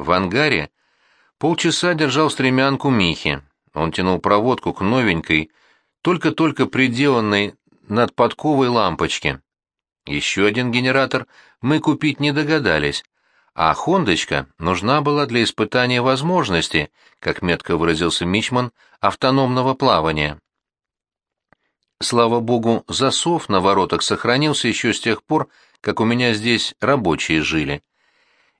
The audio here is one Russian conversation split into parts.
В ангаре полчаса держал стремянку Михи. Он тянул проводку к новенькой, только-только приделанной над подковой лампочке. Еще один генератор мы купить не догадались, а «Хондочка» нужна была для испытания возможности, как метко выразился Мичман, автономного плавания. Слава богу, засов на воротах сохранился еще с тех пор, как у меня здесь рабочие жили.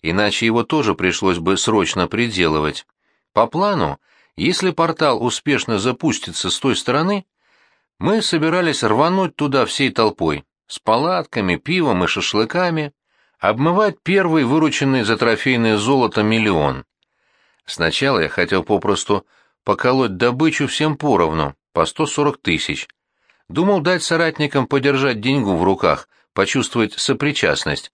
Иначе его тоже пришлось бы срочно приделывать. По плану, если портал успешно запустится с той стороны, мы собирались рвануть туда всей толпой, с палатками, пивом и шашлыками, обмывать первый вырученный за трофейное золото миллион. Сначала я хотел попросту поколоть добычу всем поровну, по 140 тысяч. Думал дать соратникам подержать деньгу в руках, почувствовать сопричастность.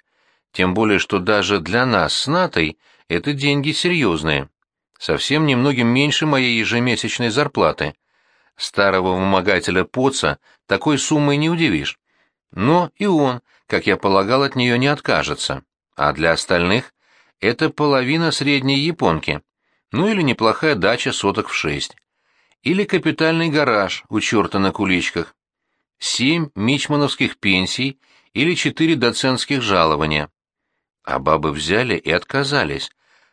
Тем более, что даже для нас с Натой это деньги серьезные. Совсем немногим меньше моей ежемесячной зарплаты. Старого вымогателя Поца такой суммой не удивишь. Но и он, как я полагал, от нее не откажется. А для остальных это половина средней японки. Ну или неплохая дача соток в шесть. Или капитальный гараж у черта на куличках. Семь мичмановских пенсий или четыре доцентских жалования. А бабы взяли и отказались.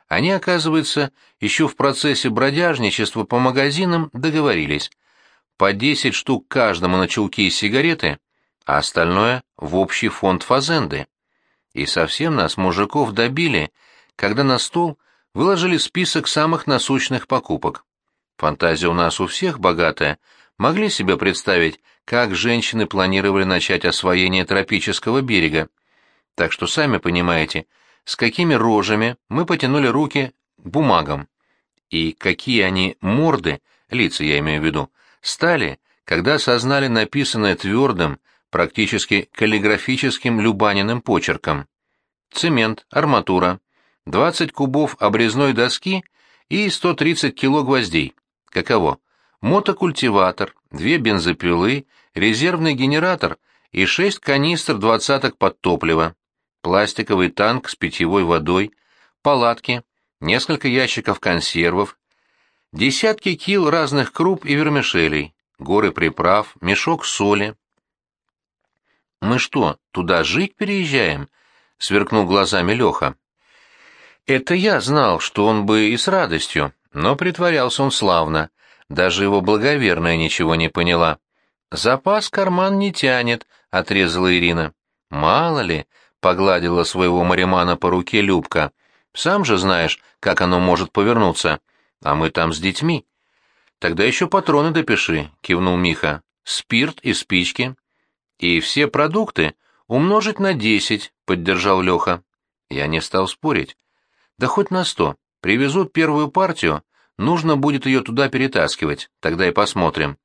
Они, оказывается, еще в процессе бродяжничества по магазинам договорились. По десять штук каждому на чулки и сигареты — а остальное — в общий фонд фазенды. И совсем нас, мужиков, добили, когда на стол выложили список самых насущных покупок. Фантазия у нас у всех богатая. Могли себе представить, как женщины планировали начать освоение тропического берега. Так что сами понимаете, с какими рожами мы потянули руки к бумагам. И какие они морды, лица я имею в виду, стали, когда осознали написанное твердым, практически каллиграфическим Любаниным почерком. Цемент, арматура, 20 кубов обрезной доски и 130 кило гвоздей. Каково? Мотокультиватор, две бензопилы, резервный генератор и шесть канистр двадцаток под топливо, пластиковый танк с питьевой водой, палатки, несколько ящиков консервов, десятки кил разных круп и вермишелей, горы приправ, мешок соли, «Мы что, туда жить переезжаем?» — сверкнул глазами Леха. Это я знал, что он бы и с радостью, но притворялся он славно. Даже его благоверная ничего не поняла. «Запас карман не тянет», — отрезала Ирина. «Мало ли», — погладила своего маримана по руке Любка. «Сам же знаешь, как оно может повернуться. А мы там с детьми». «Тогда еще патроны допиши», — кивнул Миха. «Спирт и спички». И все продукты умножить на десять, поддержал Леха. Я не стал спорить. Да хоть на сто. Привезут первую партию, нужно будет ее туда перетаскивать, тогда и посмотрим.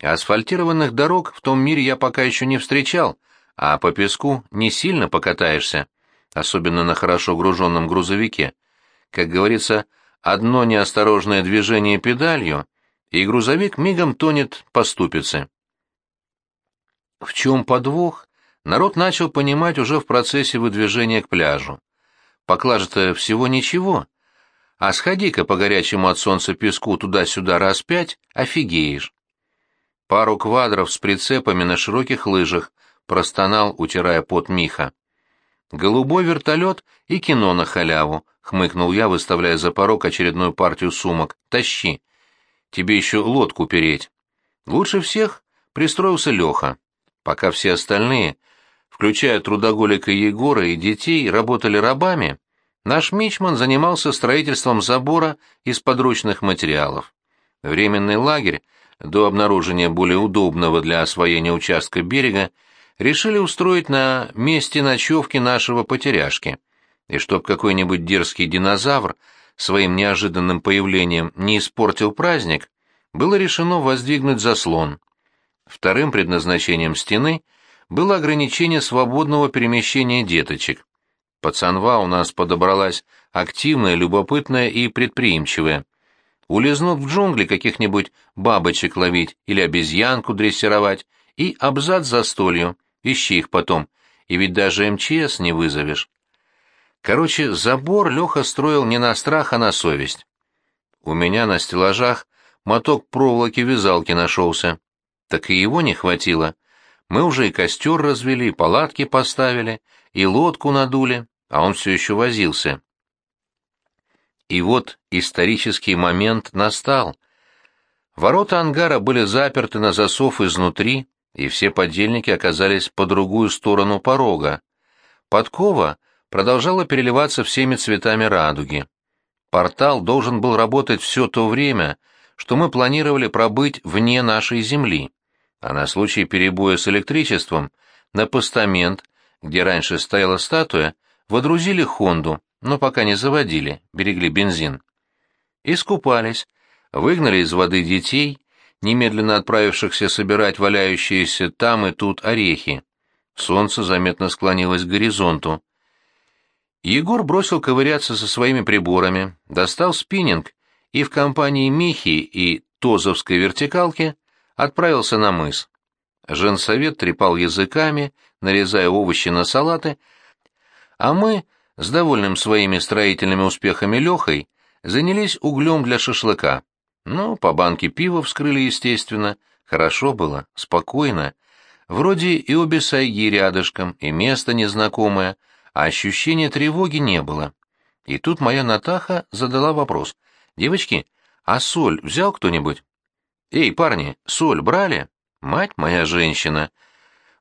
Асфальтированных дорог в том мире я пока еще не встречал, а по песку не сильно покатаешься, особенно на хорошо груженном грузовике. Как говорится, одно неосторожное движение педалью, и грузовик мигом тонет по ступице. В чем подвох, народ начал понимать уже в процессе выдвижения к пляжу. Поклажа-то всего ничего. А сходи-ка по горячему от солнца песку туда-сюда раз пять, офигеешь. Пару квадров с прицепами на широких лыжах, простонал, утирая пот Миха. «Голубой вертолет и кино на халяву», — хмыкнул я, выставляя за порог очередную партию сумок. «Тащи. Тебе еще лодку переть». Лучше всех пристроился Леха. Пока все остальные, включая трудоголика Егора и детей, работали рабами, наш мичман занимался строительством забора из подручных материалов. Временный лагерь, до обнаружения более удобного для освоения участка берега, решили устроить на месте ночевки нашего потеряшки. И чтоб какой-нибудь дерзкий динозавр своим неожиданным появлением не испортил праздник, было решено воздвигнуть заслон. Вторым предназначением стены было ограничение свободного перемещения деточек. Пацанва у нас подобралась активная, любопытная и предприимчивая. Улизнут в джунгли каких-нибудь бабочек ловить или обезьянку дрессировать, и абзац за столью, ищи их потом, и ведь даже МЧС не вызовешь. Короче, забор Леха строил не на страх, а на совесть. У меня на стеллажах моток проволоки вязалки нашелся. Так и его не хватило. Мы уже и костер развели, палатки поставили, и лодку надули, а он все еще возился. И вот исторический момент настал. Ворота ангара были заперты на засов изнутри, и все подельники оказались по другую сторону порога. Подкова продолжала переливаться всеми цветами радуги. Портал должен был работать все то время, что мы планировали пробыть вне нашей Земли, а на случай перебоя с электричеством на постамент, где раньше стояла статуя, водрузили Хонду, но пока не заводили, берегли бензин. Искупались, выгнали из воды детей, немедленно отправившихся собирать валяющиеся там и тут орехи. Солнце заметно склонилось к горизонту. Егор бросил ковыряться со своими приборами, достал спиннинг и в компании Михи и Тозовской вертикалки отправился на мыс. Женсовет трепал языками, нарезая овощи на салаты, а мы с довольным своими строительными успехами Лехой занялись углем для шашлыка. Ну, по банке пива вскрыли, естественно. Хорошо было, спокойно. Вроде и обе сайги рядышком, и место незнакомое, а ощущения тревоги не было. И тут моя Натаха задала вопрос. «Девочки, а соль взял кто-нибудь?» «Эй, парни, соль брали?» «Мать моя женщина!»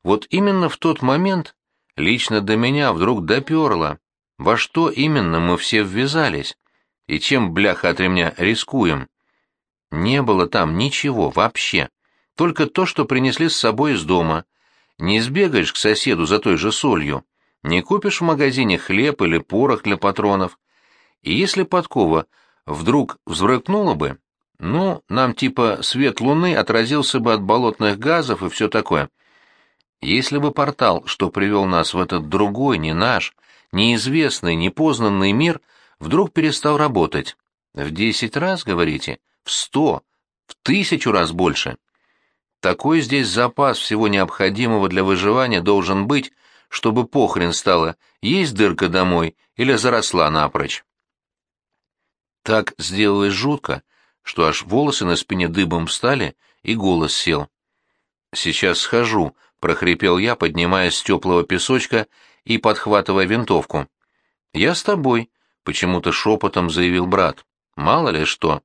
Вот именно в тот момент лично до меня вдруг доперло, во что именно мы все ввязались? И чем, бляха от ремня, рискуем? Не было там ничего вообще. Только то, что принесли с собой из дома. Не сбегаешь к соседу за той же солью. Не купишь в магазине хлеб или порох для патронов. И если подкова вдруг взбрыкнула бы, ну, нам типа свет луны отразился бы от болотных газов и все такое. Если бы портал, что привел нас в этот другой, не наш, неизвестный, непознанный мир вдруг перестал работать. В десять раз, говорите? В сто? В тысячу раз больше? Такой здесь запас всего необходимого для выживания должен быть, чтобы похрен стало, есть дырка домой или заросла напрочь. Так сделалось жутко, что аж волосы на спине дыбом встали и голос сел. «Сейчас схожу», — прохрипел я, поднимаясь с теплого песочка и подхватывая винтовку. «Я с тобой», — почему-то шепотом заявил брат. «Мало ли что».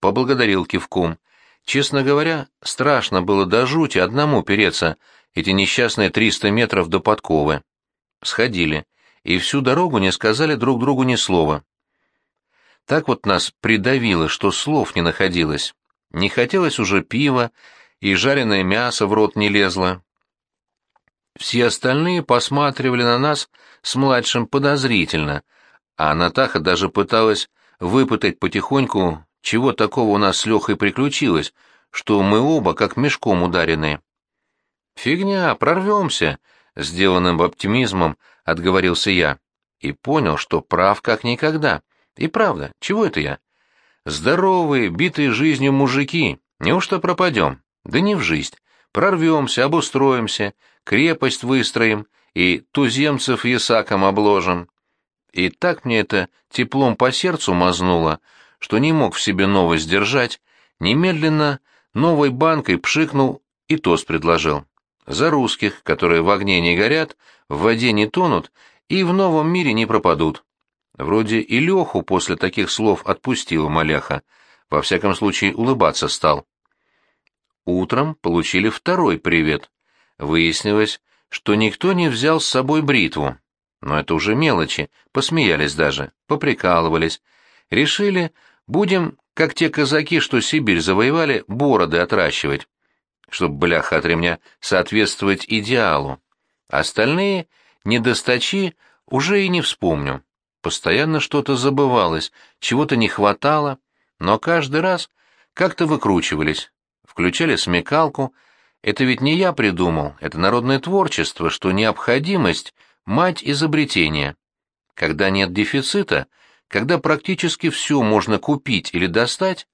Поблагодарил кивком. Честно говоря, страшно было до жути одному переться, эти несчастные триста метров до подковы. Сходили, и всю дорогу не сказали друг другу ни слова. Так вот нас придавило, что слов не находилось. Не хотелось уже пива, и жареное мясо в рот не лезло. Все остальные посматривали на нас с младшим подозрительно, а Натаха даже пыталась выпытать потихоньку, чего такого у нас с Лехой приключилось, что мы оба как мешком ударенные. «Фигня, прорвемся», — сделанным оптимизмом отговорился я. И понял, что прав как никогда. И правда, чего это я? Здоровые, битые жизнью мужики, неужто пропадем? Да не в жизнь. Прорвемся, обустроимся, крепость выстроим и туземцев ясаком обложим. И так мне это теплом по сердцу мазнуло, что не мог в себе новость держать, немедленно новой банкой пшикнул и тост предложил. За русских, которые в огне не горят, в воде не тонут и в новом мире не пропадут. Вроде и Леху после таких слов отпустила маляха, во всяком случае улыбаться стал. Утром получили второй привет. Выяснилось, что никто не взял с собой бритву. Но это уже мелочи, посмеялись даже, поприкалывались. Решили, будем, как те казаки, что Сибирь завоевали, бороды отращивать, чтобы, бляха от ремня, соответствовать идеалу. Остальные недостачи уже и не вспомню. Постоянно что-то забывалось, чего-то не хватало, но каждый раз как-то выкручивались включали смекалку. Это ведь не я придумал, это народное творчество, что необходимость — мать изобретения. Когда нет дефицита, когда практически все можно купить или достать,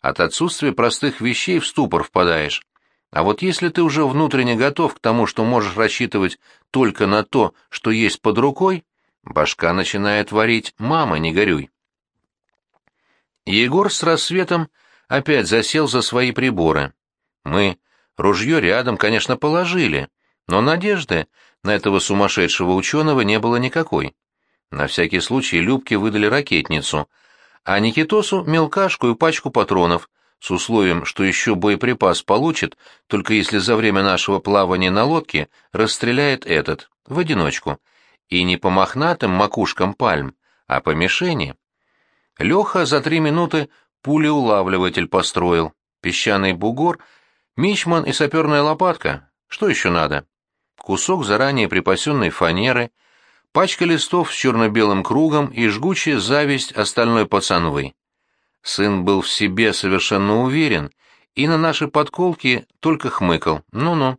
от отсутствия простых вещей в ступор впадаешь. А вот если ты уже внутренне готов к тому, что можешь рассчитывать только на то, что есть под рукой, Башка начинает варить «мама, не горюй». Егор с рассветом опять засел за свои приборы. Мы ружье рядом, конечно, положили, но надежды на этого сумасшедшего ученого не было никакой. На всякий случай Любке выдали ракетницу, а Никитосу — мелкашку и пачку патронов, с условием, что еще боеприпас получит, только если за время нашего плавания на лодке расстреляет этот, в одиночку, и не по мохнатым макушкам пальм, а по мишени. Леха за три минуты пулеулавливатель построил, песчаный бугор, мичман и саперная лопатка. Что еще надо? Кусок заранее припасенной фанеры, пачка листов с черно-белым кругом и жгучая зависть остальной пацановой. Сын был в себе совершенно уверен и на наши подколки только хмыкал. Ну-ну,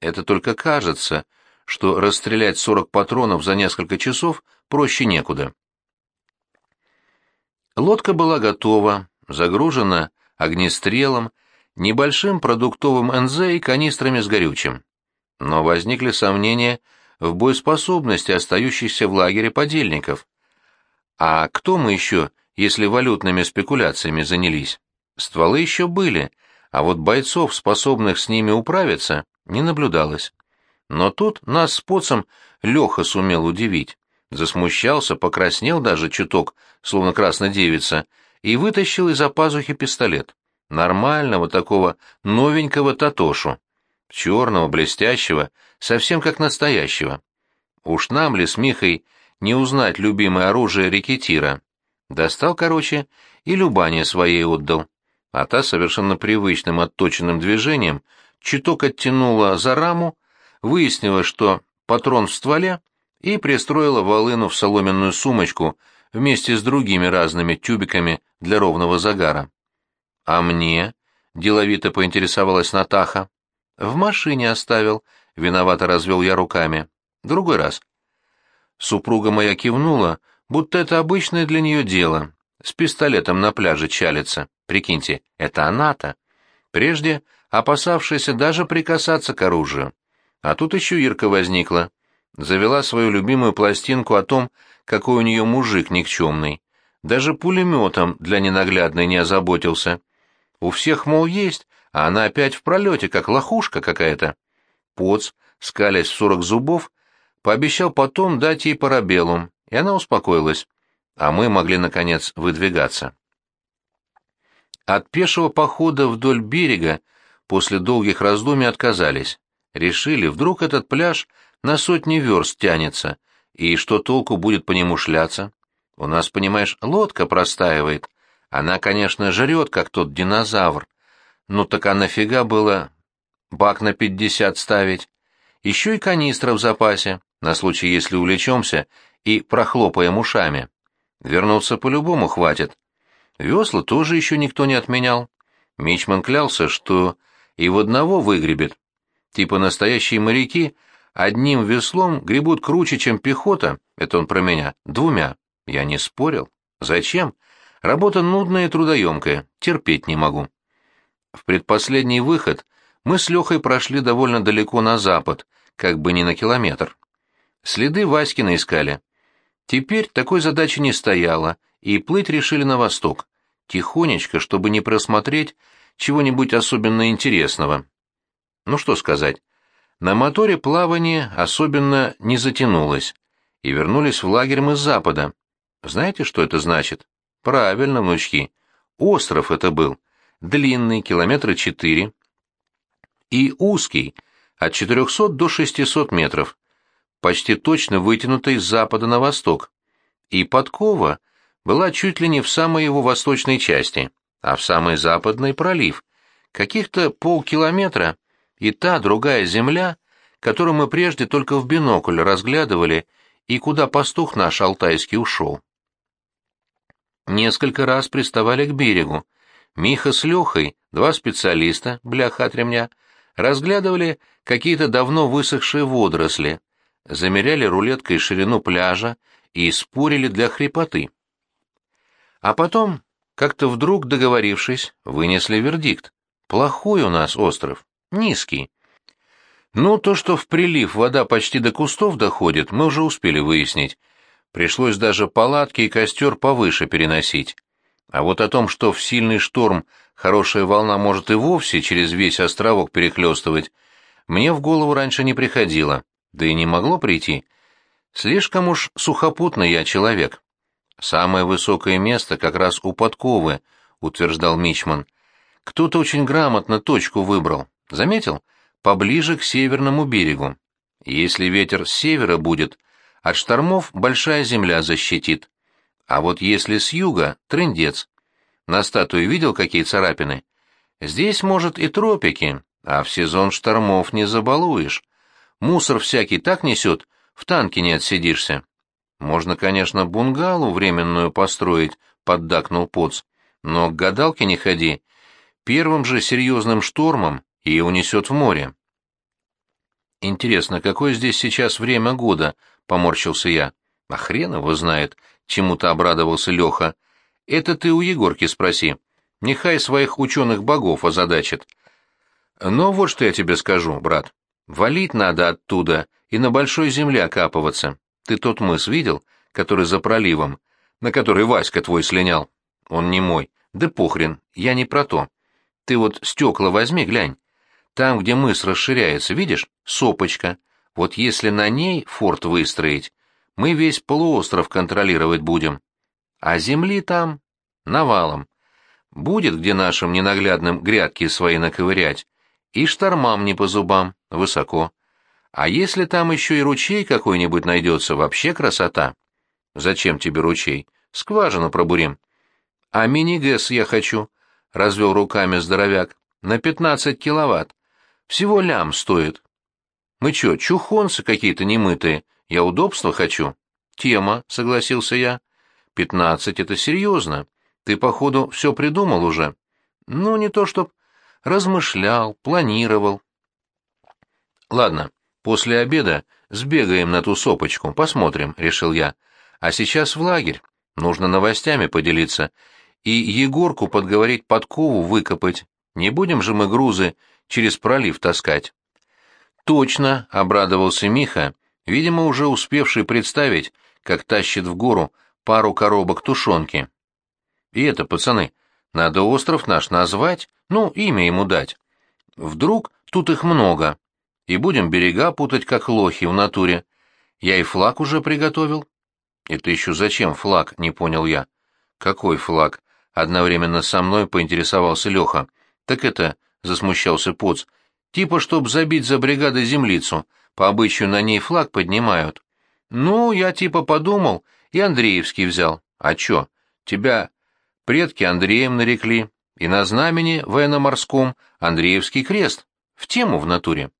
это только кажется, что расстрелять сорок патронов за несколько часов проще некуда. Лодка была готова, загружена огнестрелом, небольшим продуктовым НЗ и канистрами с горючим. Но возникли сомнения в боеспособности остающихся в лагере подельников. А кто мы еще если валютными спекуляциями занялись. Стволы еще были, а вот бойцов, способных с ними управиться, не наблюдалось. Но тут нас с поцем Леха сумел удивить. Засмущался, покраснел даже чуток, словно красная девица, и вытащил из-за пазухи пистолет. Нормального такого новенького Татошу. Черного, блестящего, совсем как настоящего. Уж нам ли с Михой не узнать любимое оружие рекетира? Достал, короче, и Любане своей отдал. А та совершенно привычным отточенным движением чуток оттянула за раму, выяснила, что патрон в стволе, и пристроила волыну в соломенную сумочку вместе с другими разными тюбиками для ровного загара. «А мне?» — деловито поинтересовалась Натаха. «В машине оставил», — виновато развел я руками. «Другой раз». Супруга моя кивнула, будто это обычное для нее дело. С пистолетом на пляже чалится. Прикиньте, это она-то. Прежде опасавшаяся даже прикасаться к оружию. А тут еще Ирка возникла. Завела свою любимую пластинку о том, какой у нее мужик никчемный. Даже пулеметом для ненаглядной не озаботился. У всех, мол, есть, а она опять в пролете, как лохушка какая-то. Поц, скалясь в сорок зубов, пообещал потом дать ей парабеллум, и она успокоилась, а мы могли, наконец, выдвигаться. От пешего похода вдоль берега после долгих раздумий отказались. Решили, вдруг этот пляж на сотни верст тянется, и что толку будет по нему шляться? У нас, понимаешь, лодка простаивает. Она, конечно, жрет, как тот динозавр. Ну так а нафига было бак на пятьдесят ставить? Еще и канистра в запасе, на случай, если увлечемся и прохлопаем ушами. Вернуться по-любому хватит. Весла тоже еще никто не отменял. Мичман клялся, что и в одного выгребет. Типа настоящие моряки одним веслом гребут круче, чем пехота, это он про меня, двумя. Я не спорил. Зачем? Работа нудная и трудоемкая, терпеть не могу. В предпоследний выход мы с Лехой прошли довольно далеко на запад, как бы не на километр. Следы Васькина искали. Теперь такой задачи не стояло, и плыть решили на восток, тихонечко, чтобы не просмотреть чего-нибудь особенно интересного. Ну что сказать, на моторе плавание особенно не затянулось, и вернулись в лагерь мы с запада. Знаете, что это значит? Правильно, внучки. Остров это был, длинный, километра четыре, и узкий, от 400 до 600 метров почти точно вытянутой с запада на восток, и подкова была чуть ли не в самой его восточной части, а в самой западной пролив, каких-то полкилометра, и та другая земля, которую мы прежде только в бинокль разглядывали, и куда пастух наш алтайский ушел. Несколько раз приставали к берегу. Миха с Лехой, два специалиста, бляха от ремня, разглядывали какие-то давно высохшие водоросли, замеряли рулеткой ширину пляжа и спорили для хрипоты. А потом, как-то вдруг договорившись, вынесли вердикт. Плохой у нас остров, низкий. Ну, то, что в прилив вода почти до кустов доходит, мы уже успели выяснить. Пришлось даже палатки и костер повыше переносить. А вот о том, что в сильный шторм хорошая волна может и вовсе через весь островок перехлестывать, мне в голову раньше не приходило, да и не могло прийти. Слишком уж сухопутный я человек. Самое высокое место как раз у подковы, утверждал Мичман. Кто-то очень грамотно точку выбрал. Заметил? Поближе к северному берегу. Если ветер с севера будет, от штормов большая земля защитит. А вот если с юга — трындец. На статуе видел, какие царапины? Здесь, может, и тропики, а в сезон штормов не забалуешь. Мусор всякий так несет, в танке не отсидишься. Можно, конечно, бунгалу временную построить, — поддакнул Поц. Но к гадалке не ходи. Первым же серьезным штормом ее унесет в море. Интересно, какое здесь сейчас время года? — поморщился я. А хрен его знает, — чему-то обрадовался Леха. Это ты у Егорки спроси. Нехай своих ученых богов озадачит. Но вот что я тебе скажу, брат. Валить надо оттуда и на большой земле окапываться. Ты тот мыс видел, который за проливом, на который Васька твой слинял? Он не мой. Да похрен, я не про то. Ты вот стекла возьми, глянь. Там, где мыс расширяется, видишь, сопочка. Вот если на ней форт выстроить, мы весь полуостров контролировать будем. А земли там навалом. Будет где нашим ненаглядным грядки свои наковырять. И штормам не по зубам, высоко. А если там еще и ручей какой-нибудь найдется, вообще красота. Зачем тебе ручей? Скважину пробурим. А мини-гэс я хочу, — развел руками здоровяк, — на пятнадцать киловатт. Всего лям стоит. Мы чё, чухонцы какие-то немытые? Я удобства хочу. Тема, — согласился я. Пятнадцать — это серьезно. Ты, походу, все придумал уже. Ну, не то чтоб размышлял, планировал. Ладно, После обеда сбегаем на ту сопочку, посмотрим, — решил я. А сейчас в лагерь. Нужно новостями поделиться. И Егорку подговорить подкову выкопать. Не будем же мы грузы через пролив таскать. Точно, — обрадовался Миха, видимо, уже успевший представить, как тащит в гору пару коробок тушенки. И это, пацаны, надо остров наш назвать, ну, имя ему дать. Вдруг тут их много, и будем берега путать, как лохи в натуре. Я и флаг уже приготовил. Это еще зачем флаг, не понял я. Какой флаг? Одновременно со мной поинтересовался Леха. Так это, засмущался Поц, типа, чтоб забить за бригадой землицу, по обычаю на ней флаг поднимают. Ну, я типа подумал, и Андреевский взял. А чё, тебя предки Андреем нарекли, и на знамени военно-морском Андреевский крест. В тему в натуре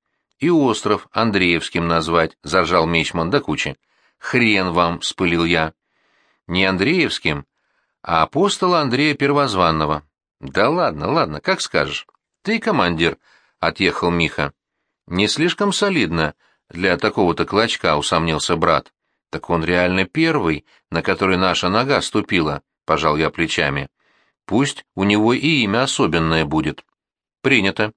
и остров Андреевским назвать, — заржал Мичман до кучи. Хрен вам, — спылил я. Не Андреевским, а апостола Андрея Первозванного. Да ладно, ладно, как скажешь. Ты командир, — отъехал Миха. Не слишком солидно для такого-то клочка, — усомнился брат. Так он реально первый, на который наша нога ступила, — пожал я плечами. Пусть у него и имя особенное будет. Принято.